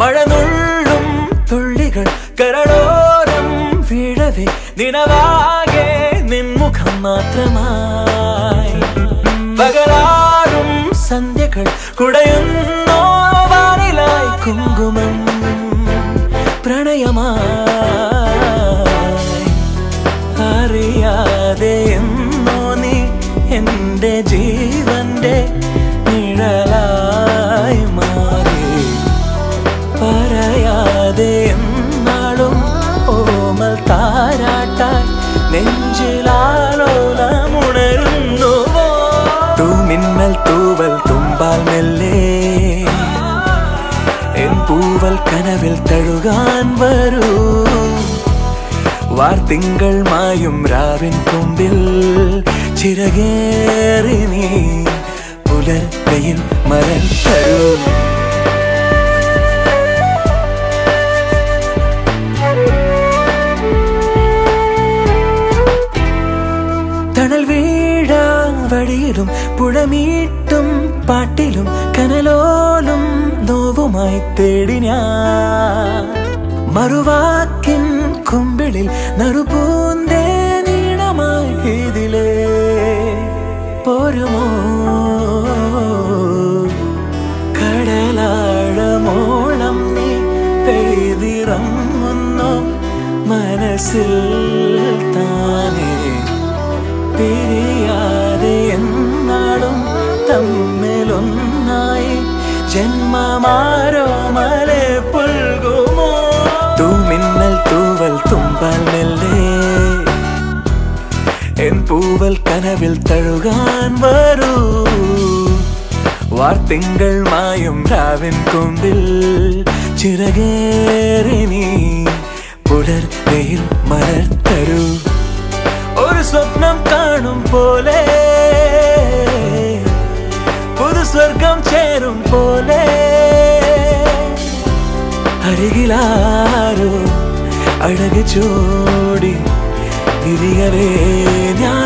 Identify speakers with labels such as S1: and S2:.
S1: മഴനുള്ളും തുള്ളികൾ കരളോരം വീഴവി നിനവാകെ നിൻമുഖം മാത്രമായി. പകരാറും സന്ധ്യകൾ കുടയുന്നോ വാനിലായി കുങ്കുമം പ്രണയമായി. അറിയാതെ എന്നോ നീ എന്റെ ജീവിതം താരാട്ടാൻ നെഞ്ചിലാലോലമുണരുന്നു തൂമിന്നൽ തൂവൽ തുമ്പാൽ മെല്ലേ. എൻ പൂവൽ കനവിൽ തഴുകാൻ വരൂ. വാർത്തിങ്കൾ മായും രാവിൻ കൊമ്പിൽ ചിറകേറി നീ പുലർക്കയിൽ മരൽ വഴിയിലും പുഴമീട്ടും പാട്ടിലും കനലോലും നോവുമായി തേടി ഞാൻ. മറുവാക്കിൻ കുമ്പിളിൽ നറുപൂന്തേ നീണമായി പോരുമോ? കടലാഴമോളം നീ പെയ്തിറങ്ങുന്നു. മനസ്സിൽ താനേ പിരിയാതെ ജന്മമാരോ മലെ പുൽകുമോ തൂമിന്നൽ തൂവൽ തുമ്പാൽ മെല്ലേ. എൻ പൂവൽ കനവിൽ തഴുകാൻ വരൂ. വാർത്തിങ്കൾ മായും രാവിൻ കൊമ്പിൽ ചിറകേറി നീ. പുലർവയിൽ മലർത്തരൂ ഒരു സ്വപ്നം കാണും പോലെ. പുതു സ്വർഗം ചേരും പോലെ. അരികിലാരോ അഴക് ചോടി വിരികളേ ഞാനും